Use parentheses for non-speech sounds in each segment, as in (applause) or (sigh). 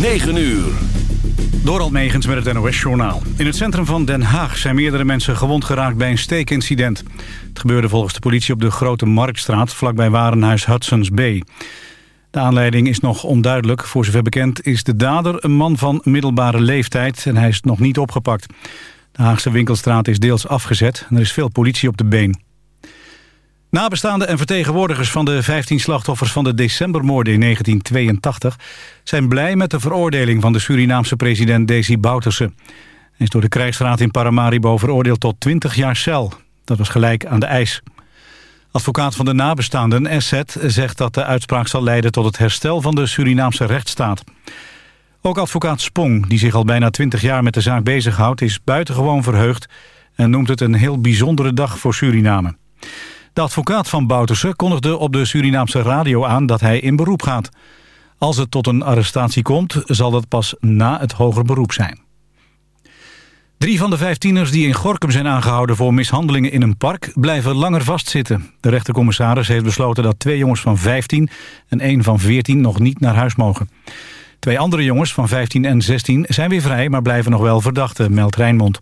9 uur. Door Megens met het NOS-journaal. In het centrum van Den Haag zijn meerdere mensen gewond geraakt bij een steekincident. Het gebeurde volgens de politie op de Grote Marktstraat... vlakbij warenhuis Hudson's Bay. De aanleiding is nog onduidelijk. Voor zover bekend is de dader een man van middelbare leeftijd... en hij is nog niet opgepakt. De Haagse winkelstraat is deels afgezet en er is veel politie op de been. Nabestaanden en vertegenwoordigers van de 15 slachtoffers van de decembermoorden in 1982 zijn blij met de veroordeling van de Surinaamse president Desi Bouterse. Hij is door de krijgsraad in Paramaribo veroordeeld tot 20 jaar cel. Dat was gelijk aan de eis. Advocaat van de nabestaanden, Esset, zegt dat de uitspraak zal leiden tot het herstel van de Surinaamse rechtsstaat. Ook advocaat Spong, die zich al bijna 20 jaar met de zaak bezighoudt, is buitengewoon verheugd en noemt het een heel bijzondere dag voor Suriname. De advocaat van Bouterse kondigde op de Surinaamse radio aan dat hij in beroep gaat. Als het tot een arrestatie komt, zal dat pas na het hoger beroep zijn. Drie van de vijf tieners die in Gorkum zijn aangehouden voor mishandelingen in een park blijven langer vastzitten. De rechtercommissaris heeft besloten dat twee jongens van 15 en één van 14 nog niet naar huis mogen. Twee andere jongens van 15 en 16 zijn weer vrij, maar blijven nog wel verdachten, meldt Rijnmond.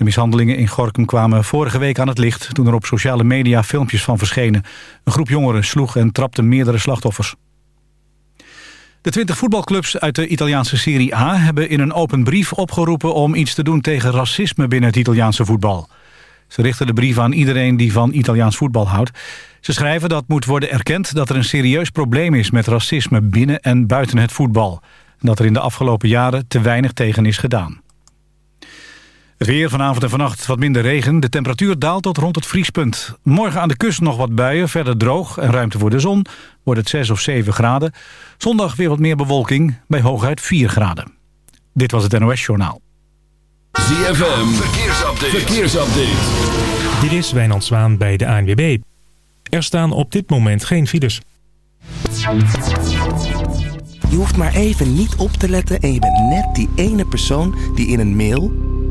De mishandelingen in Gorkum kwamen vorige week aan het licht... toen er op sociale media filmpjes van verschenen. Een groep jongeren sloeg en trapte meerdere slachtoffers. De 20 voetbalclubs uit de Italiaanse Serie A... hebben in een open brief opgeroepen om iets te doen tegen racisme binnen het Italiaanse voetbal. Ze richten de brief aan iedereen die van Italiaans voetbal houdt. Ze schrijven dat moet worden erkend dat er een serieus probleem is... met racisme binnen en buiten het voetbal. En dat er in de afgelopen jaren te weinig tegen is gedaan. Het weer vanavond en vannacht wat minder regen. De temperatuur daalt tot rond het vriespunt. Morgen aan de kust nog wat buien, verder droog en ruimte voor de zon. Wordt het 6 of 7 graden. Zondag weer wat meer bewolking, bij hooguit 4 graden. Dit was het NOS Journaal. ZFM, verkeersupdate. verkeersupdate. Dit is Wijnand Zwaan bij de ANWB. Er staan op dit moment geen files. Je hoeft maar even niet op te letten en je bent net die ene persoon die in een mail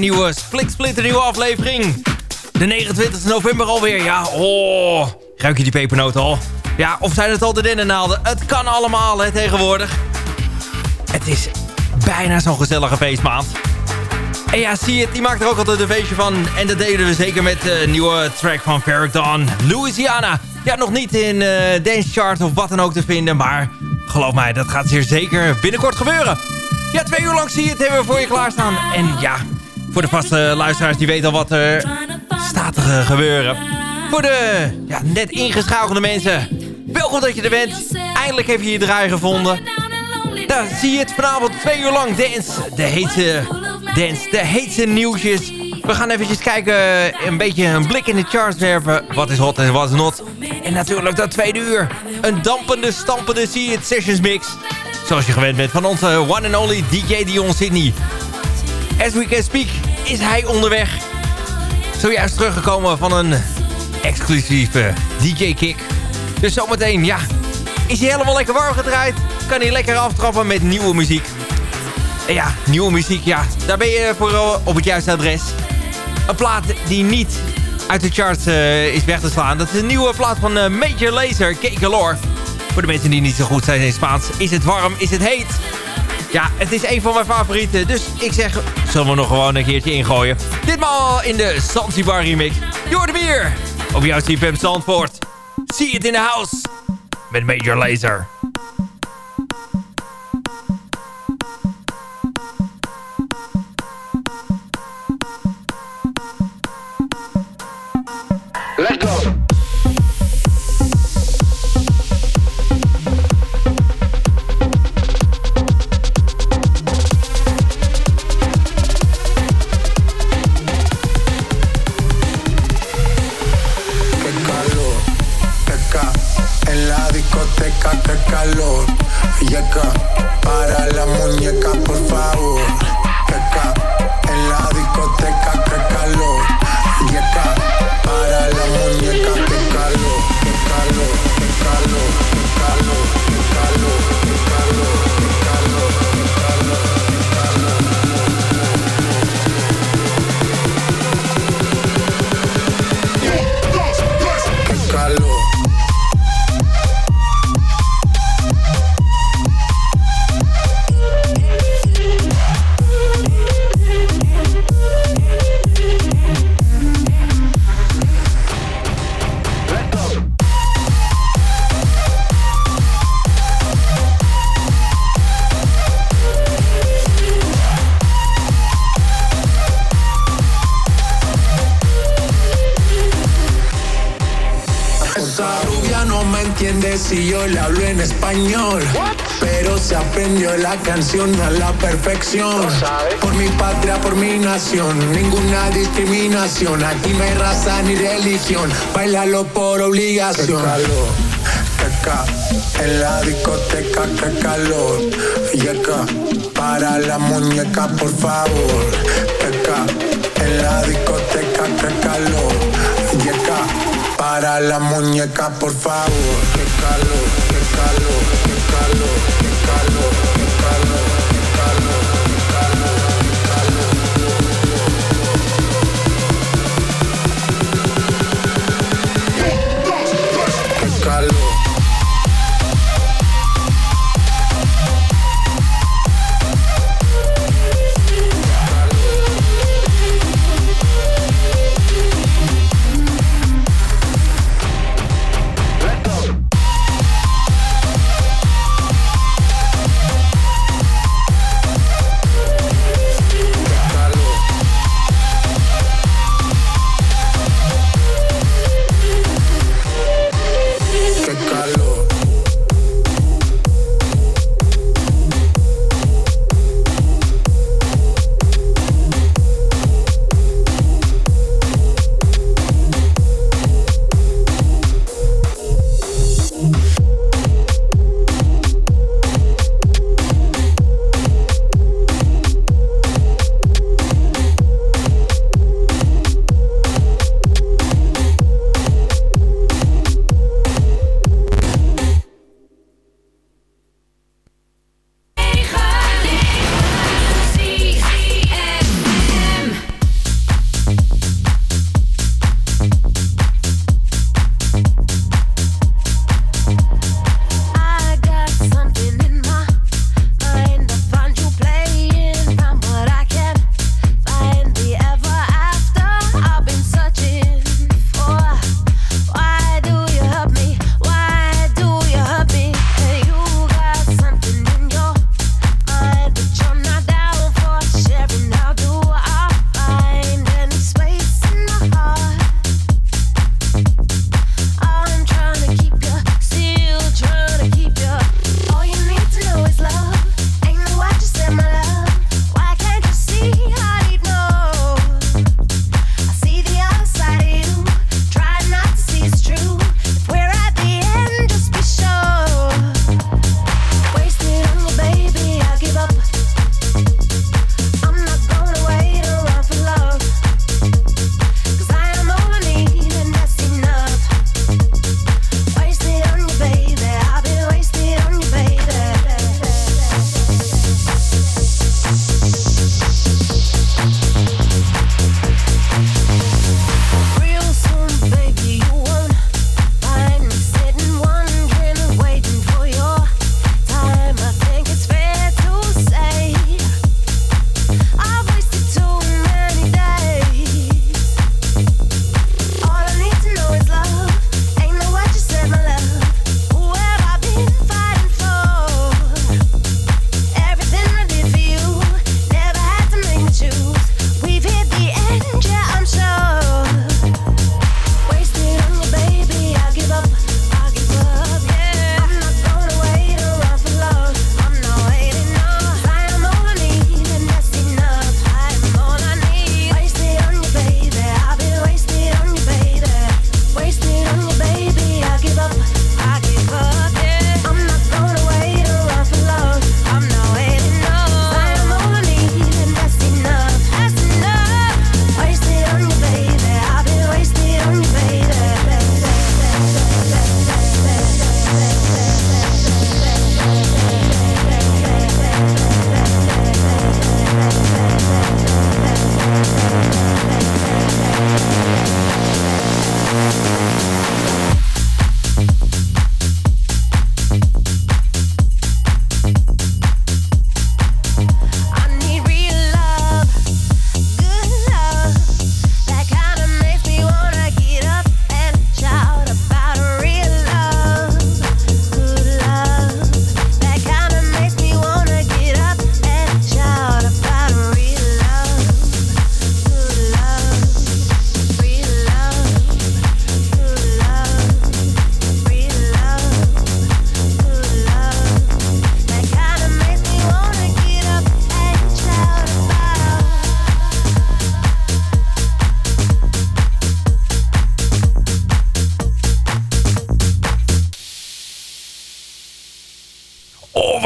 Nieuwe Split een nieuwe aflevering. De 29 november alweer. Ja, oh. Ruik je die pepernoten al? Ja, of zijn het al de dennennaalden? Het kan allemaal hè, tegenwoordig. Het is bijna zo'n gezellige feestmaand. En ja, zie het, die maakt er ook altijd een feestje van. En dat deden we zeker met de nieuwe track van Ferric Louisiana. Ja, nog niet in uh, Dance Chart of wat dan ook te vinden. Maar geloof mij, dat gaat zeer zeker binnenkort gebeuren. Ja, twee uur lang zie je het hebben we voor je klaarstaan. En ja, voor de vaste luisteraars die weten al wat er staat te gebeuren. Voor de ja, net ingeschakelde mensen, welkom dat je er bent. Eindelijk heb je je draai gevonden. Daar zie je het vanavond twee uur lang dance. De heetste dance, de heetste nieuwsjes. We gaan eventjes kijken, een beetje een blik in de charts werpen. Wat is hot en wat is not. En natuurlijk dat tweede uur. Een dampende, stampende See It Sessions mix. Zoals je gewend bent van onze one and only DJ Dion Sydney. As we can speak is hij onderweg. Zojuist teruggekomen van een exclusieve DJ-kick. Dus zometeen, ja, is hij helemaal lekker warm gedraaid. Kan hij lekker aftrappen met nieuwe muziek. En ja, nieuwe muziek, ja, daar ben je voor op het juiste adres. Een plaat die niet uit de charts uh, is weg te slaan. Dat is een nieuwe plaat van uh, Major Lazer, K Galore. Voor de mensen die niet zo goed zijn in Spaans. Is het warm? Is het heet? Ja, het is een van mijn favorieten. Dus ik zeg, zullen we nog gewoon een keertje ingooien. Ditmaal in de Zanzibar remix. Jordan Bier. Op jouw CFM Zandvoort. See it in the house. Met Major Laser. Canción a la perfección. Por mi patria, por mi nación, ninguna discriminación. Aquí no hay raza ni religión. Bailalo por obligación. Qué calor, en la discoteca, qué calor. Y acá, para la muñeca, por favor. Qué en la discoteca, qué calor. Y acá, para la muñeca, por favor. Qué calor, qué calor, qué calor, qué calor, qué calor,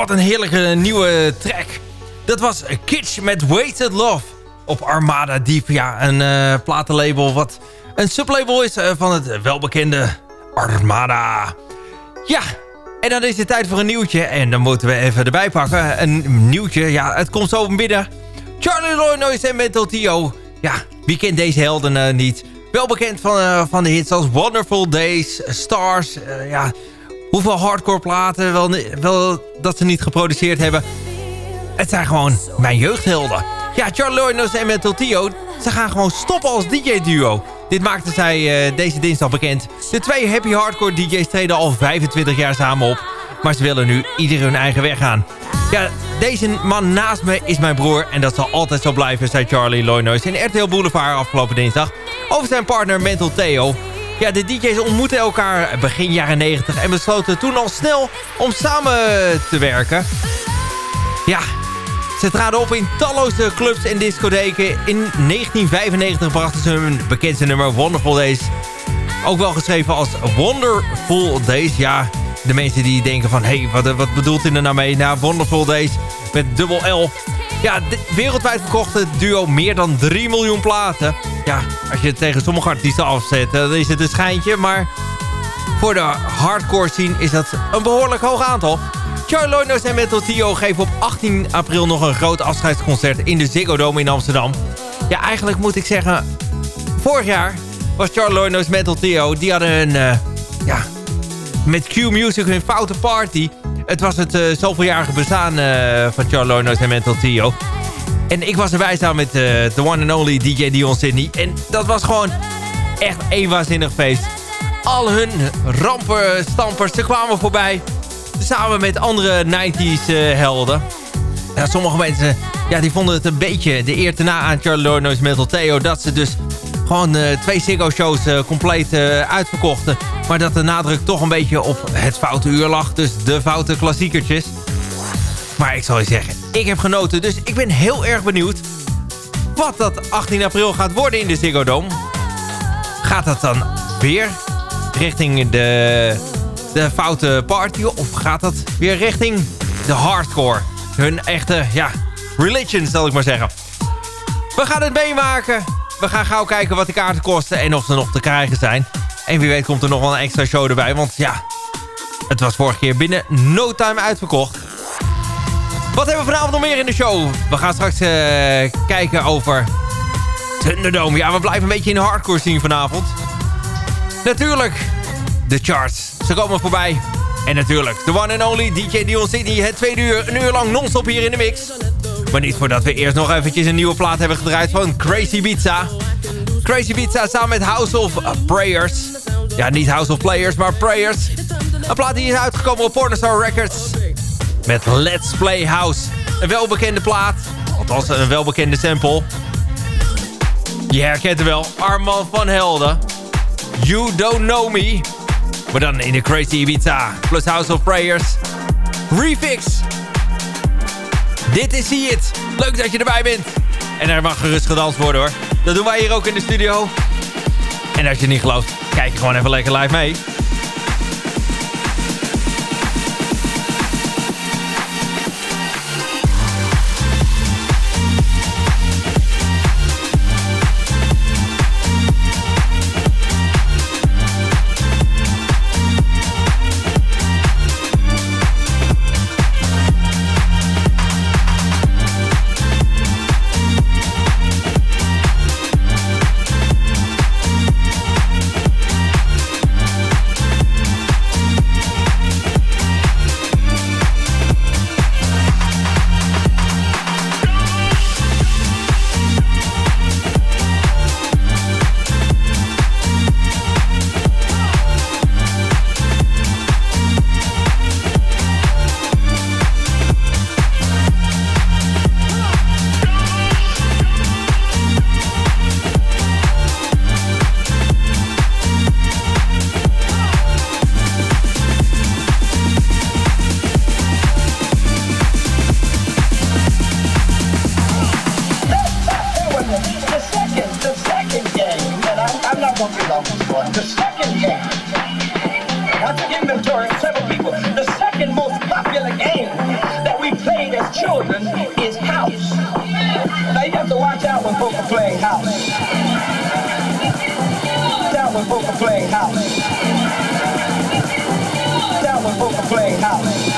wat een heerlijke nieuwe track. Dat was Kitsch met Wasted Love op Armada Deep. Ja, een uh, platenlabel wat een sublabel is uh, van het welbekende Armada. Ja, en dan is het tijd voor een nieuwtje. En dan moeten we even erbij pakken. Een nieuwtje, ja, het komt zo binnen. Charlie Loynoise en Mental Tio. Ja, wie kent deze helden uh, niet? Wel bekend van, van de hits als Wonderful Days, Stars, ja hoeveel hardcore platen wel, wel dat ze niet geproduceerd hebben. Het zijn gewoon mijn jeugdhelden. Ja, Charlie Loynos en Mental Tio, ze gaan gewoon stoppen als DJ-duo. Dit maakte zij uh, deze dinsdag bekend. De twee happy hardcore DJ's treden al 25 jaar samen op. Maar ze willen nu ieder hun eigen weg gaan. Ja, deze man naast me is mijn broer en dat zal altijd zo blijven, zei Charlie Loynois in RTL Boulevard afgelopen dinsdag. Over zijn partner Mental Theo. Ja, de DJ's ontmoetten elkaar begin jaren 90 en besloten toen al snel om samen te werken. Ja, ze traden op in talloze clubs en discotheken. In 1995 brachten ze hun bekendste nummer Wonderful Days. Ook wel geschreven als Wonderful Days. Ja, de mensen die denken van... hé, hey, wat, wat bedoelt hij er nou mee? Nou, Wonderful Days met dubbel L. Ja, wereldwijd verkocht het duo meer dan 3 miljoen platen. Ja, als je het tegen sommige artiesten afzet, dan is het een schijntje. Maar voor de hardcore scene is dat een behoorlijk hoog aantal. Charlie Loinos en Metal Tio geven op 18 april nog een groot afscheidsconcert in de Ziggo Dome in Amsterdam. Ja, eigenlijk moet ik zeggen, vorig jaar was Charlie Loinos Metal Tio, die hadden een, uh, ja, met Q Music hun foute party. Het was het uh, zoveeljarige bestaan uh, van Charlie Loinos en Mental Tio. En ik was erbij samen met de one and only DJ Dion Sydney. En dat was gewoon echt een waanzinnig feest. Al hun rampenstampers, ze kwamen voorbij. Samen met andere 90s uh, helden. Ja, sommige mensen ja, die vonden het een beetje de eer te na aan Charlie Loyno's Metal Theo... dat ze dus gewoon uh, twee Ziggo-shows uh, compleet uitverkochten. Maar dat de nadruk toch een beetje op het foute uur lag. Dus de foute klassiekertjes. Maar ik zal je zeggen, ik heb genoten. Dus ik ben heel erg benieuwd wat dat 18 april gaat worden in de Ziggo Dome. Gaat dat dan weer richting de, de foute party? Of gaat dat weer richting de hardcore? Hun echte, ja, religion zal ik maar zeggen. We gaan het meemaken. We gaan gauw kijken wat de kaarten kosten en of ze nog te krijgen zijn. En wie weet komt er nog wel een extra show erbij. Want ja, het was vorige keer binnen no time uitverkocht. Wat hebben we vanavond nog meer in de show? We gaan straks uh, kijken over Thunderdome. Ja, we blijven een beetje in hardcore zien vanavond. Natuurlijk, de charts. Ze komen voorbij. En natuurlijk, de one and only DJ Dion Sydney. Het tweede uur, een uur lang non-stop hier in de mix. Maar niet voordat we eerst nog eventjes een nieuwe plaat hebben gedraaid van Crazy Pizza. Crazy Pizza samen met House of Prayers. Ja, niet House of Players, maar Prayers. Een plaat die is uitgekomen op Pornostar Records. Met Let's Play House. Een welbekende plaat. Althans, een welbekende sample. Je herkent hem wel. Arman van Helden. You Don't Know Me. Maar dan in de Crazy Ibiza. Plus House of Prayers. Refix. Dit is See It. Leuk dat je erbij bent. En er mag gerust gedanst worden hoor. Dat doen wij hier ook in de studio. En als je niet gelooft, kijk gewoon even lekker live mee. the second game. Once inventory of several people. The second most popular game that we played as children is house. Now you have to watch out when folks are playing house. Watch out when folks are playing house. Watch out when folks are playing house.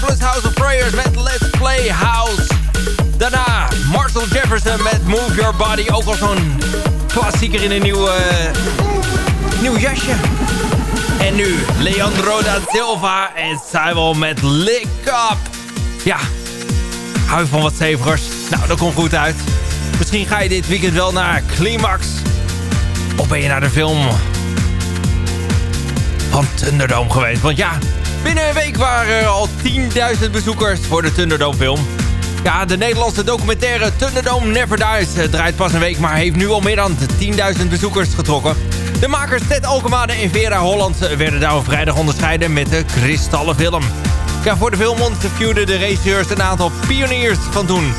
Plus House of Prayers met Let's Play House. Daarna Marshall Jefferson met Move Your Body. Ook al zo'n klassieker in een nieuw, eh, nieuw jasje. En nu Leandro da Silva en Simon met Lick Up. Ja, hou van wat stevigers? Nou, dat komt goed uit. Misschien ga je dit weekend wel naar Climax. Of ben je naar de film van Thunderdome geweest. Want ja, binnen een week waren er al 10.000 bezoekers voor de Thunderdome film. Ja, de Nederlandse documentaire Thunderdome Never Dies eh, draait pas een week... maar heeft nu al meer dan 10.000 bezoekers getrokken. De makers Ted Alkemade en Vera Holland eh, werden daar op vrijdag onderscheiden met de Kristallen film. Ja, voor de film interviewden de regisseurs een aantal pioniers van toen.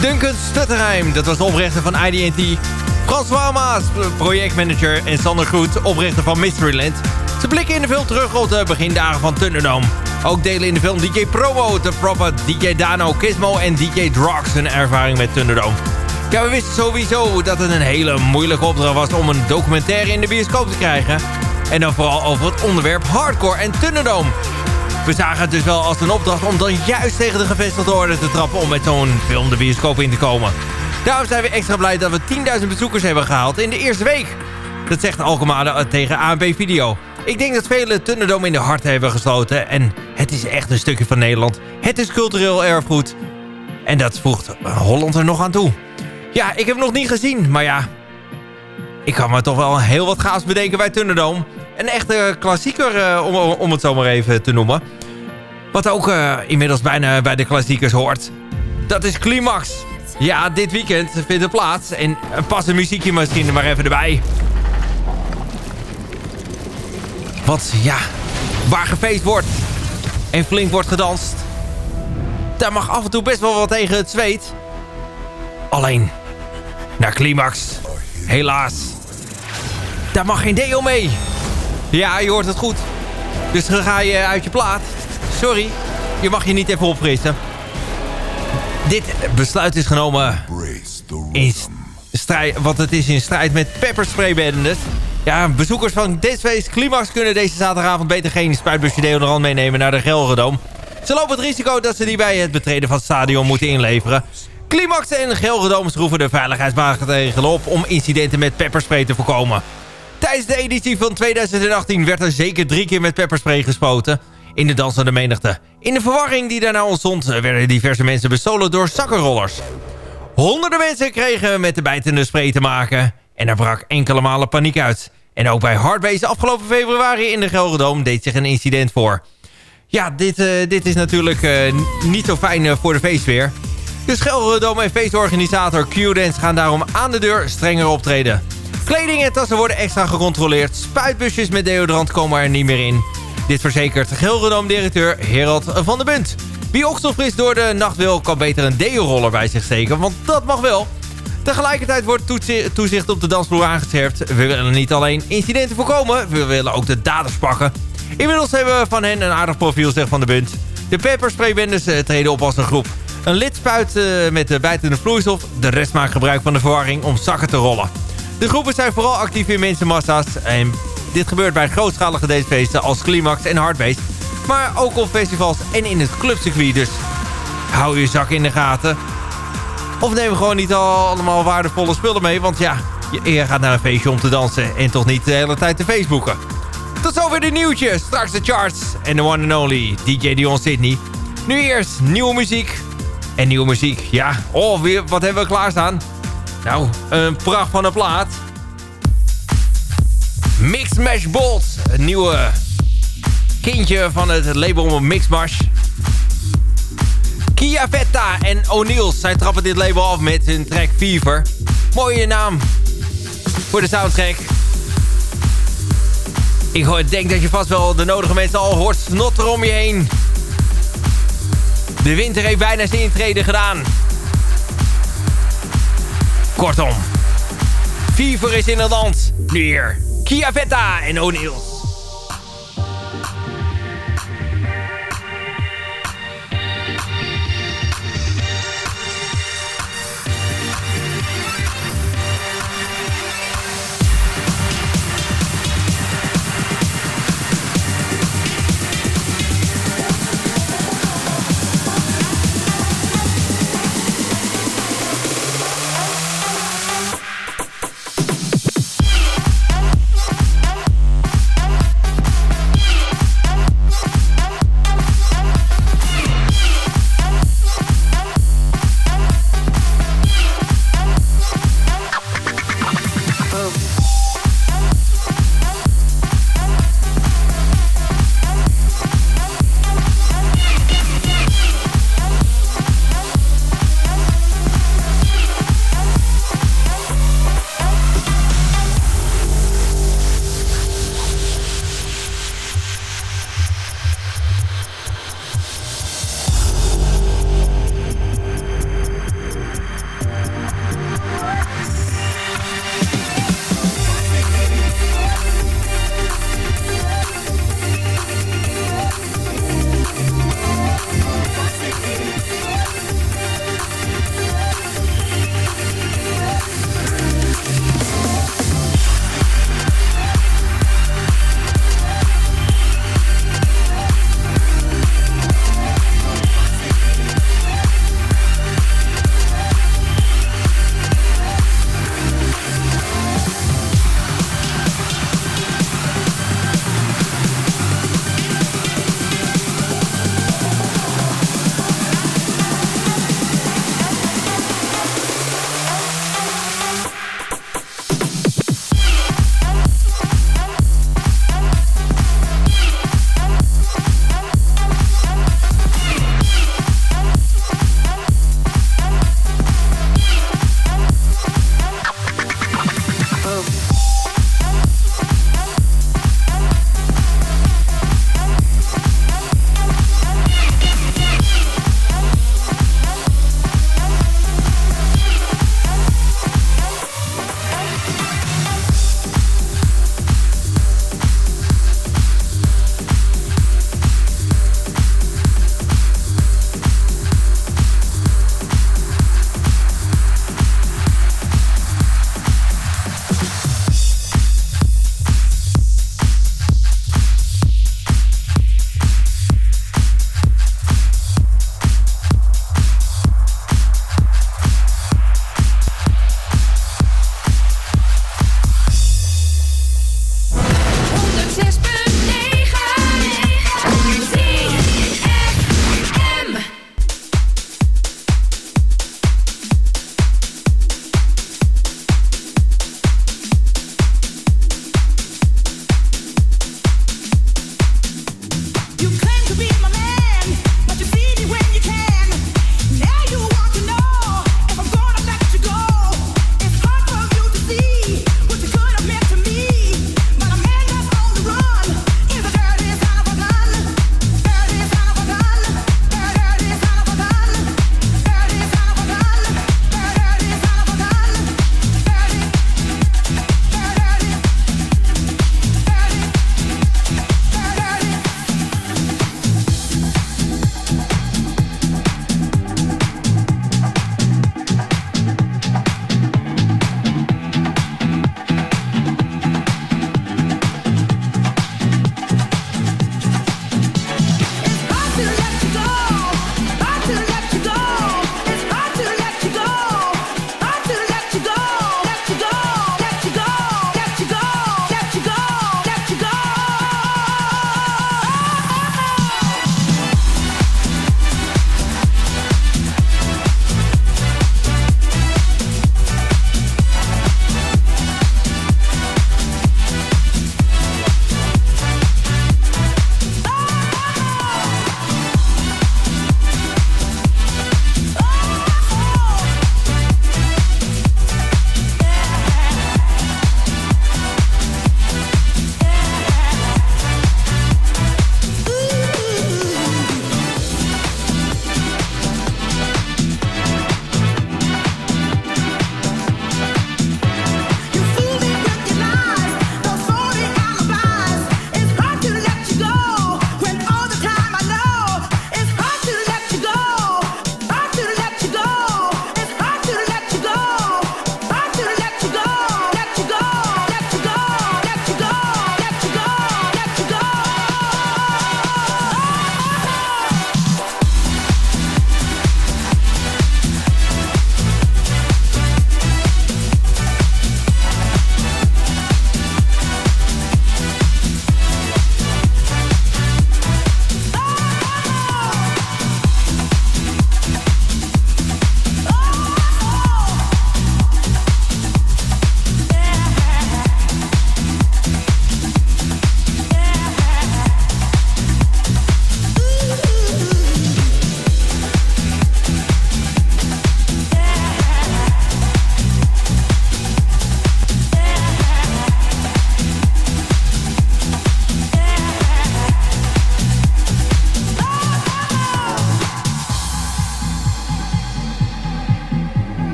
Duncan Stutterheim, dat was de oprichter van IDT. François Maas, projectmanager. En Sander Groet, oprichter van Mysteryland. Ze blikken in de film terug op de begindagen van Thunderdome. Ook delen in de film DJ Promo, de proper DJ Dano, Gizmo en DJ Drox hun ervaring met Thunderdome. Ja, we wisten sowieso dat het een hele moeilijke opdracht was om een documentaire in de bioscoop te krijgen. En dan vooral over het onderwerp hardcore en Thunderdome. We zagen het dus wel als een opdracht om dan juist tegen de gevestigde orde te trappen... om met zo'n film de bioscoop in te komen. Daarom zijn we extra blij dat we 10.000 bezoekers hebben gehaald in de eerste week. Dat zegt Alkemade tegen ANP Video. Ik denk dat velen Thunderdome in de hart hebben gesloten. En het is echt een stukje van Nederland. Het is cultureel erfgoed. En dat voegt Holland er nog aan toe. Ja, ik heb nog niet gezien, maar ja... Ik kan me toch wel heel wat gaafs bedenken bij Thunderdome. Een echte klassieker, eh, om, om het zo maar even te noemen. Wat ook eh, inmiddels bijna bij de klassiekers hoort. Dat is Climax. Ja, dit weekend vindt het plaats. En pas een muziekje misschien maar even erbij. Want ja, waar gefeest wordt en flink wordt gedanst... daar mag af en toe best wel wat tegen het zweet. Alleen, naar Climax, helaas... daar mag geen deo mee. Ja, je hoort het goed. Dus dan ga je uit je plaat. Sorry, je mag je niet even opfrissen. Dit besluit is genomen in strijd, want het is in strijd met pepperspray-bendes. Ja, bezoekers van Deathface Climax kunnen deze zaterdagavond beter geen spuitbusje deodorant meenemen naar de Gelredome. Ze lopen het risico dat ze die bij het betreden van het stadion moeten inleveren. Climax en Gelredome schroeven de veiligheidsmaatregelen op om incidenten met pepperspray te voorkomen. Tijdens de editie van 2018 werd er zeker drie keer met pepperspray gespoten. in de dansende menigte. In de verwarring die daarna ontstond werden diverse mensen bestolen door zakkenrollers. Honderden mensen kregen met de bijtende spray te maken en er brak enkele malen paniek uit. En ook bij Hardbase afgelopen februari in de Gelredome deed zich een incident voor. Ja, dit, eh, dit is natuurlijk eh, niet zo fijn eh, voor de feestweer. De Gelredome en feestorganisator Q-Dance gaan daarom aan de deur strenger optreden. Kleding en tassen worden extra gecontroleerd. Spuitbusjes met deodorant komen er niet meer in. Dit verzekert Gelredome-directeur Herald van der Bunt. Wie okselfris door de nacht wil, kan beter een deo-roller bij zich steken, want dat mag wel. Tegelijkertijd wordt toezicht op de dansvloer aangescherpt. We willen niet alleen incidenten voorkomen, we willen ook de daders pakken. Inmiddels hebben we van hen een aardig profiel, zegt Van de Bunt. De pepperspraybendes eh, treden op als een groep. Een lid spuit eh, met de bijtende vloeistof. De rest maakt gebruik van de verwarring om zakken te rollen. De groepen zijn vooral actief in mensenmassa's. En dit gebeurt bij grootschalige dancefeesten als Climax en Hardbase. Maar ook op festivals en in het clubcircuit. Dus hou je zak in de gaten. Of neem gewoon niet al allemaal waardevolle spullen mee. Want ja, je, gaat naar een feestje om te dansen. En toch niet de hele tijd te Facebooken. Tot zover de nieuwtjes. Straks de charts. En de one and only DJ Dion Sydney. Nu eerst nieuwe muziek. En nieuwe muziek. Ja, oh, weer, wat hebben we klaarstaan? Nou, een pracht van een plaat. Mix Mash Bolt. Een nieuwe kindje van het label Mixmash. Kia Vetta en O'Neills. Zij trappen dit label af met hun track Fever. Mooie naam voor de soundtrack. Ik denk dat je vast wel de nodige mensen al hoort snotteren om je heen. De winter heeft bijna zijn intrede gedaan. Kortom. Fever is in het land. Nu hier. Kia Vetta en O'Neills.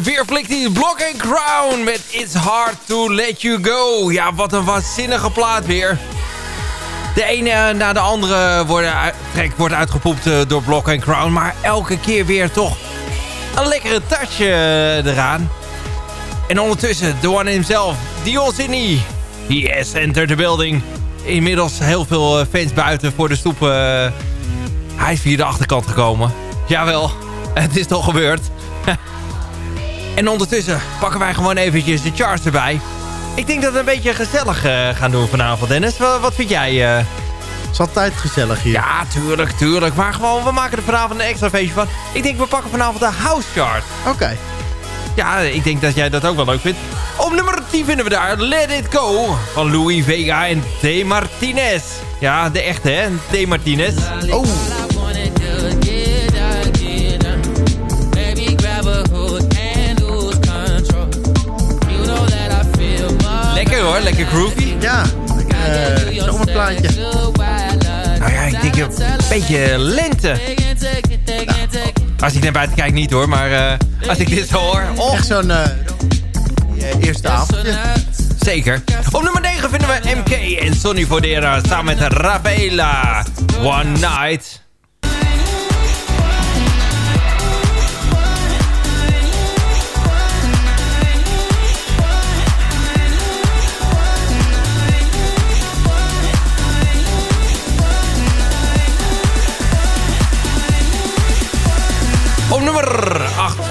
Weer hij Block and Crown met It's Hard to Let You Go. Ja, wat een waanzinnige plaat weer. De ene na de andere worden track wordt uitgepoept eh, door Block and Crown. Maar elke keer weer toch een lekkere touch eh, eraan. En ondertussen, de one himself, Dion Sydney. He has entered the building. Inmiddels heel veel eh, fans buiten voor de stoep. hij is via de achterkant gekomen. Jawel, (laughs) het is toch gebeurd. En ondertussen pakken wij gewoon eventjes de charts erbij. Ik denk dat we een beetje gezellig eh, gaan doen vanavond, Dennis. Wat, wat vind jij? eh? Het is altijd gezellig hier. Ja, tuurlijk, tuurlijk. Maar gewoon, we maken er vanavond een extra feestje van. Ik denk, we pakken vanavond de house chart. Oké. Ja, ik denk dat jij dat ook wel leuk vindt. Op nummer 10 vinden we daar Let It Go van Louis Vega en De Martinez. Ja, de echte, hè? De Martinez. Oh. Hoor, lekker groovy. Ja, uh, zomerplaatje. Nou ja, ik denk een beetje lente. Nou, als ik naar buiten kijk niet hoor, maar eh, als ik dit hoor... Oh. Echt zo'n eh, eerste avondje. Zeker. Op nummer 9 vinden we MK en Sonny Fodera samen met Rafaela. One Night.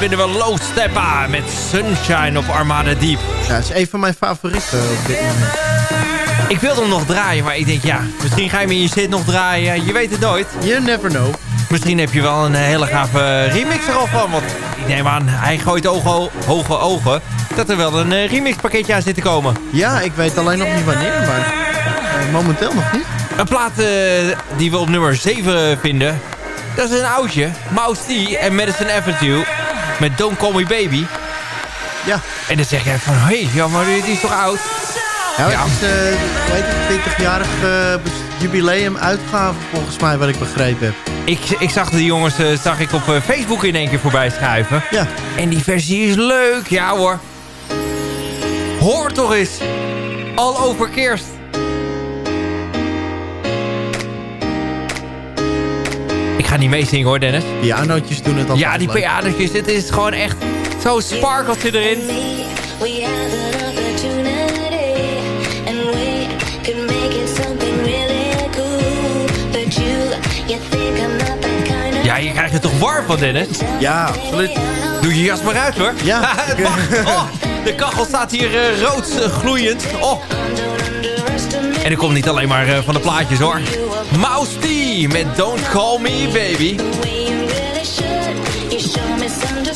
Vinden we Low Steppa met Sunshine op Armada Deep. Ja, dat is een van mijn favorieten op dit moment. Ik wilde hem nog draaien, maar ik denk ja, misschien ga je hem in je zit nog draaien. Je weet het nooit. You never know. Misschien heb je wel een hele gave remix er al van. Want ik neem aan, hij gooit ogen, hoge ogen. Dat er wel een remix pakketje aan zit te komen. Ja, ik weet alleen nog niet wanneer, maar uh, momenteel nog niet. Een plaat uh, die we op nummer 7 vinden. Dat is een oudje. Mouse T en Madison Avenue. Met Don't Call Me Baby. Ja. En dan zeg je van, hé, hey, ja, maar die is toch oud? Ja, ja. het is, uh, weet het, 20-jarig uh, jubileum uitgave volgens mij, wat ik begrepen heb. Ik, ik zag de jongens uh, zag ik op Facebook in één keer voorbij schuiven. Ja. En die versie is leuk, ja hoor. Hoor toch eens. Al over kerst. Ga niet meezingen hoor, Dennis. Pianootjes doen het al. Ja, die pianootjes. Het is gewoon echt zo sparkelt je erin. Ja, je krijgt er toch warm van, Dennis? Ja, absoluut. Doe je jas maar uit, hoor. Ja. (laughs) oh, de kachel staat hier uh, rood uh, gloeiend. Oh. En er komt niet alleen maar uh, van de plaatjes, hoor. Mouse T met Don't Call Me Baby.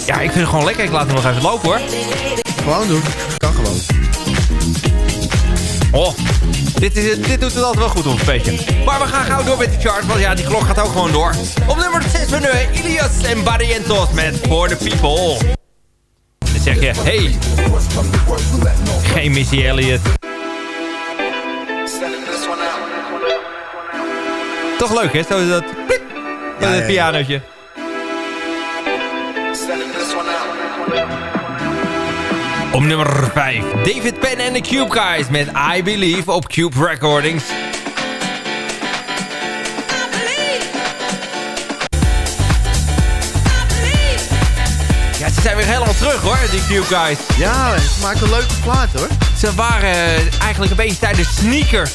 Ja, ik vind het gewoon lekker. Ik laat hem nog even lopen, hoor. Gewoon doen. Kan gewoon. Oh, dit, is, dit doet het altijd wel goed op een beetje. Maar we gaan gauw door met de chart, want ja, die klok gaat ook gewoon door. Op nummer 6 vinden we Ilias en Barrientos met For The People. Dan zeg je, hey, geen Missy Elliott. Toch leuk, hè? Zo dat, ja, dat ja, pianootje. Op nummer 5, David Penn en de Cube Guys met I Believe op Cube Recordings. Ja, ze zijn weer helemaal terug hoor, die Cube Guys. Ja, ze maken leuke platen hoor. Ze waren eigenlijk een beetje tijdens sneakers.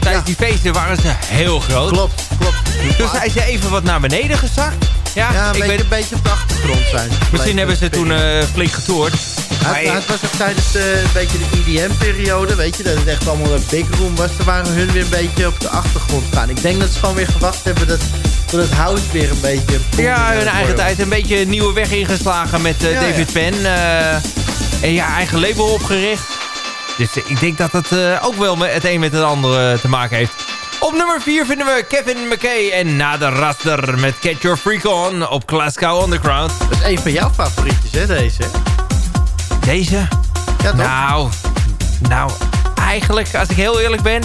Tijdens ja. die feesten waren ze heel groot. Klopt, klopt. Dus zijn ze even wat naar beneden gezakt. Ja, ja een, ik beetje, weet... een beetje op de achtergrond zijn. Misschien hebben ze toen uh, flink getoerd. Het, het, was ook tijdens de, een beetje de EDM-periode, weet je, dat het echt allemaal een big room was. Toen waren hun weer een beetje op de achtergrond gaan. Ik denk dat ze gewoon weer gewacht hebben dat, dat het house weer een beetje... Ja, hun eigen tijd een beetje een nieuwe weg ingeslagen met uh, ja, David. Penn. Uh, en ja, eigen label opgericht. Dus ik denk dat het uh, ook wel met het een met het andere te maken heeft. Op nummer 4 vinden we Kevin McKay en Nader Raster met Catch Your Freak On op Glasgow Underground. Dat is een van jouw favorietjes, hè, deze? Deze? Ja, toch? Nou, nou, eigenlijk, als ik heel eerlijk ben...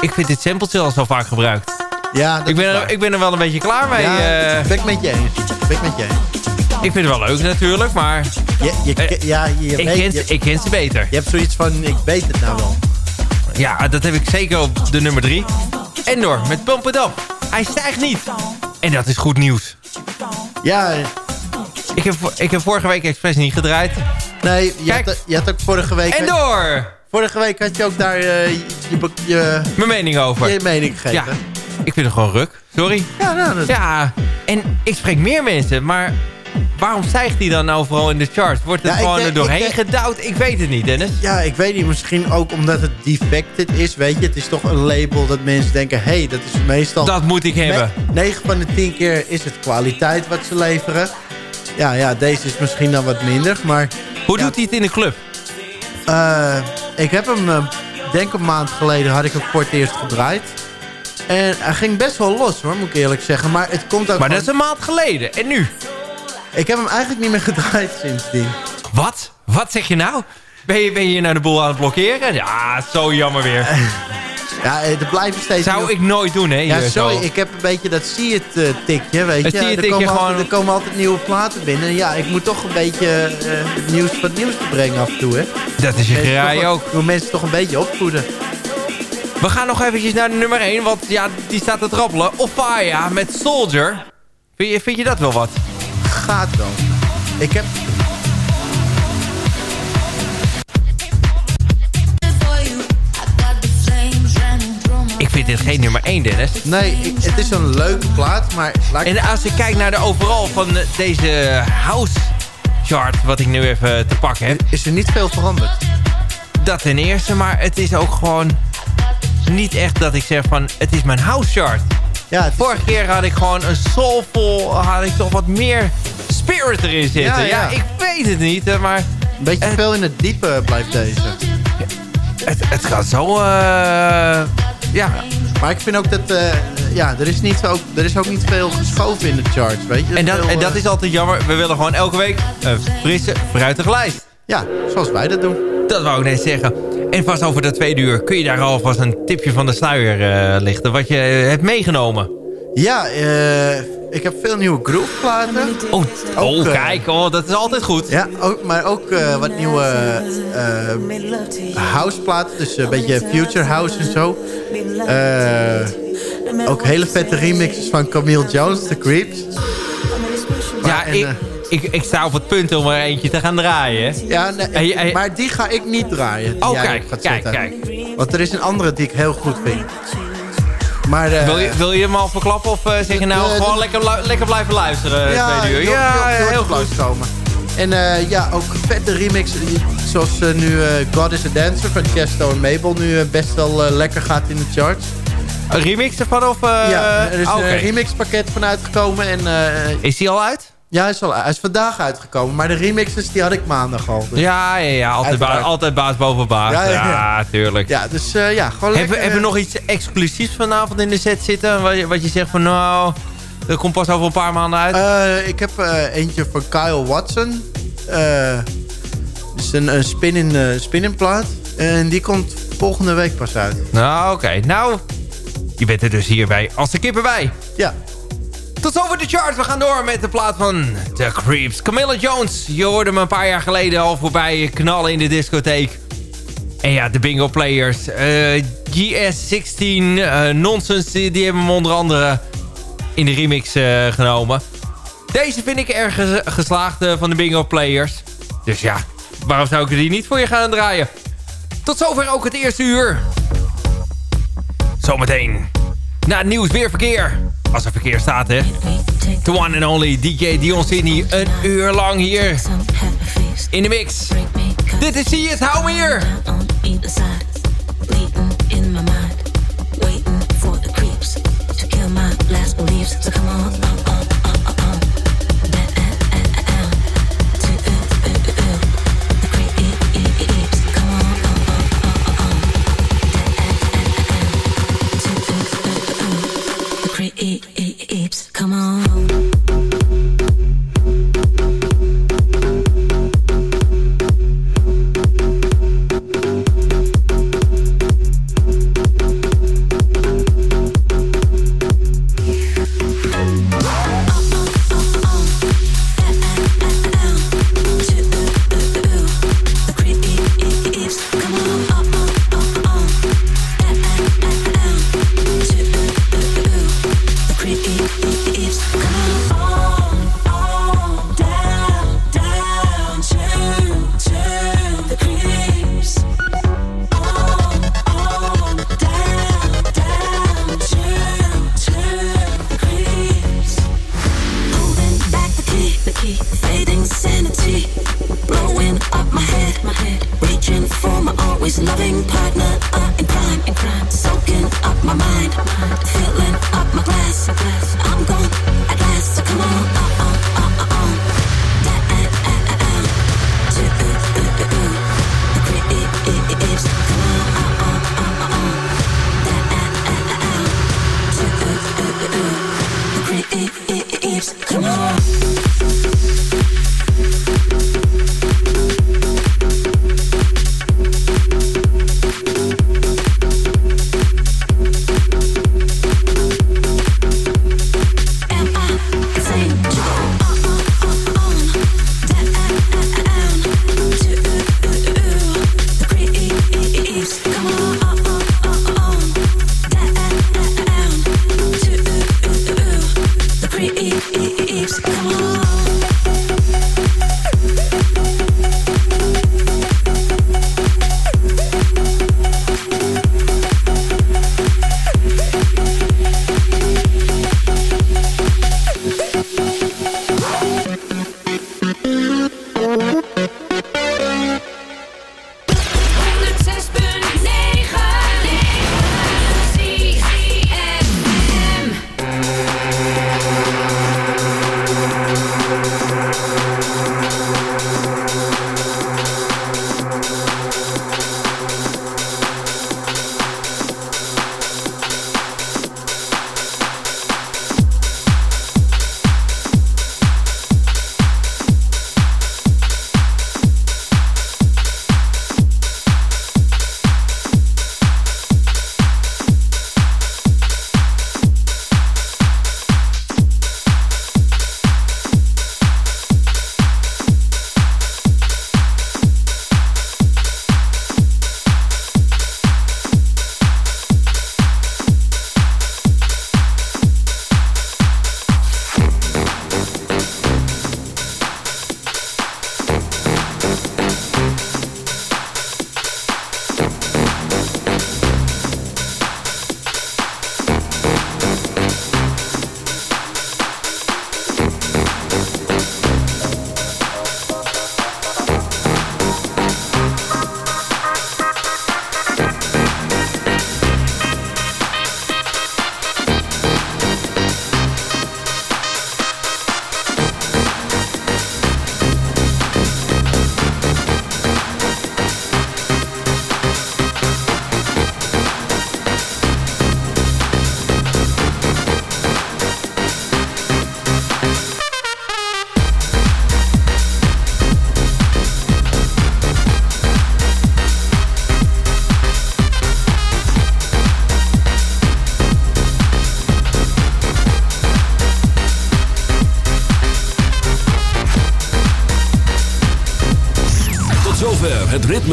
Ik vind dit sampletje al zo vaak gebruikt. Ja, ik ben, er, ik ben er wel een beetje klaar mee. Ja, uh, ben ik met je eens. Ben ik met je eens. Ik vind het wel leuk natuurlijk, maar Je, je, Eh, ja, je, ik, weet, ken, je, ik ken ze beter. je hebt zoiets van, ik weet het nou wel. Ja, dat heb ik zeker op de nummer 3. Endor met Pump It Up. Hij stijgt niet. En dat is goed nieuws. Ja, Ik heb, ik heb vorige week expres niet gedraaid. nee, je Kijk. had, je had ook vorige week... Endor! Vorige week had je ook daar eh, je, je, je, Mijn mening over. je mening gegeven. Ja, ik vind het gewoon ruk. Sorry. Ja, nou, dat, Ja, en ik spreek meer mensen, maar waarom stijgt hij dan overal in de charts? Wordt het Ja, gewoon denk- er doorheen ik denk- gedouwd? Ik weet het niet, Dennis. Ja, ik weet niet. Misschien ook omdat het defected is, weet je. Het is toch een label dat mensen denken... hé, hey, dat is meestal... Dat moet ik hebben. 9 van de 10 keer is het kwaliteit wat ze leveren. Ja, ja, deze is misschien dan wat minder. Maar Hoe Ja. doet hij het in de club? eh, ik heb hem, eh, denk een maand geleden, had ik hem voor het eerst gedraaid. En hij ging best wel los hoor, moet ik eerlijk zeggen. Maar het komt ook Maar dat is een maand geleden. En nu? Ik heb hem eigenlijk niet meer gedraaid sindsdien. Wat? Wat zeg je nou? Ben je, ben je naar de boel aan het blokkeren? Ja, zo jammer weer. Ja, eh, er blijven steeds... Zou ik nooit doen, hè? Ja, sorry, zo. ik heb een beetje dat zie het tikje, weet je. Het er, komen gewoon- altijd, er komen altijd nieuwe platen binnen. En ja, ik moet toch een beetje eh, het nieuws van het nieuws te brengen af en toe, hè. Dat is je toch- ook. Wil mensen toch een beetje opvoeden. We gaan nog eventjes naar de nummer 1, want ja, die staat te trappelen. Ofaya met Soldier. Vind je, vind je dat wel wat? Gaat wel. Ik heb... Ik vind dit geen nummer 1, Dennis. Nee, ik- het is een leuke plaat, maar... laat En als ik kijk naar de overal van deze house chart, wat ik nu even te pakken heb. Is er niet veel veranderd? Dat ten eerste, maar het is ook gewoon niet echt dat ik zeg van, het is mijn house chart. Ja, Vorige keer had ik gewoon een soulful, had ik toch wat meer spirit erin zitten. Ja, Ja, ja. ik weet het niet, maar een beetje veel in het diepe blijft deze. het, het gaat zo, eh, ja, Maar ik vind ook dat... eh, ja, er is, niet zo, er is ook niet veel geschoven in de charts, weet je. En dat, Veel, en dat eh, is altijd jammer. We willen gewoon elke week een frisse, fruitige lijst. Ja, zoals wij dat doen. Dat wou ik net zeggen. En vast over dat tweede uur kun je daar alvast een tipje van de sluier eh, lichten. Wat je hebt meegenomen. Ja, eh, ik heb veel nieuwe grooveplaten. Oh, Ook, oh eh, kijk. Oh, dat is altijd goed. Ja, ook, maar ook eh, wat nieuwe eh houseplaten. Dus een beetje future house en zo. Ook hele vette remixes van Camille Jones, The Creeps. Ja, en, ik, ik, ik sta op het punt om er eentje te gaan draaien. hè. Ja, nee, Hey, hey. maar die ga ik niet draaien. Oh, kijk, kijk, zetten. kijk. Want er is een andere die ik heel goed vind. Maar, eh, Wil je, wil je hem al verklappen of eh, zeg je nou Eh, gewoon lekker, lekker blijven luisteren? ja, uur? ja, heel goed. komen. En ja, ook vette remixen. Zoals nu God is a Dancer van Chesto en Mabel nu best wel lekker gaat in de charts. Een remix ervan of... ja, er is oké. een remixpakket van uitgekomen. En, Is die al uit? Ja, hij is, al, hij is vandaag uitgekomen. Maar de remixes die had ik maandag al. Dus, Ja, ja, ja. Altijd, baas boven baas. Ja, Ja, ja, ja. tuurlijk. ja, dus eh, ja, gewoon Hebben, lekker. hebben we eh, nog iets exclusiefs vanavond in de set zitten? Wat je, wat je zegt van nou, dat komt pas over een paar maanden uit. eh, ik heb eentje van Kyle Watson. Dus een, een eh, spin-in plaat. En die komt volgende week pas uit. nou, oké. Nou, je bent er dus hierbij als de kippen bij. Ja, Tot zover de chart. We gaan door met de plaat van The Creeps. Camilla Jones. Je hoorde hem een paar jaar geleden al voorbij knallen in de discotheek. En ja, de bingo players. eh, GS16 eh, Nonsense, die, hebben hem onder andere in de remix eh, genomen. Deze vind ik erg ges- geslaagd van de bingo players. Dus ja, waarom zou ik die niet voor je gaan draaien? Tot zover ook het eerste uur. Zometeen. Na het nieuws weer verkeer. Als er verkeer staat, hè. The one and only DJ Dion Sydney. Een uur lang hier. In de mix. Dit is See It, hou me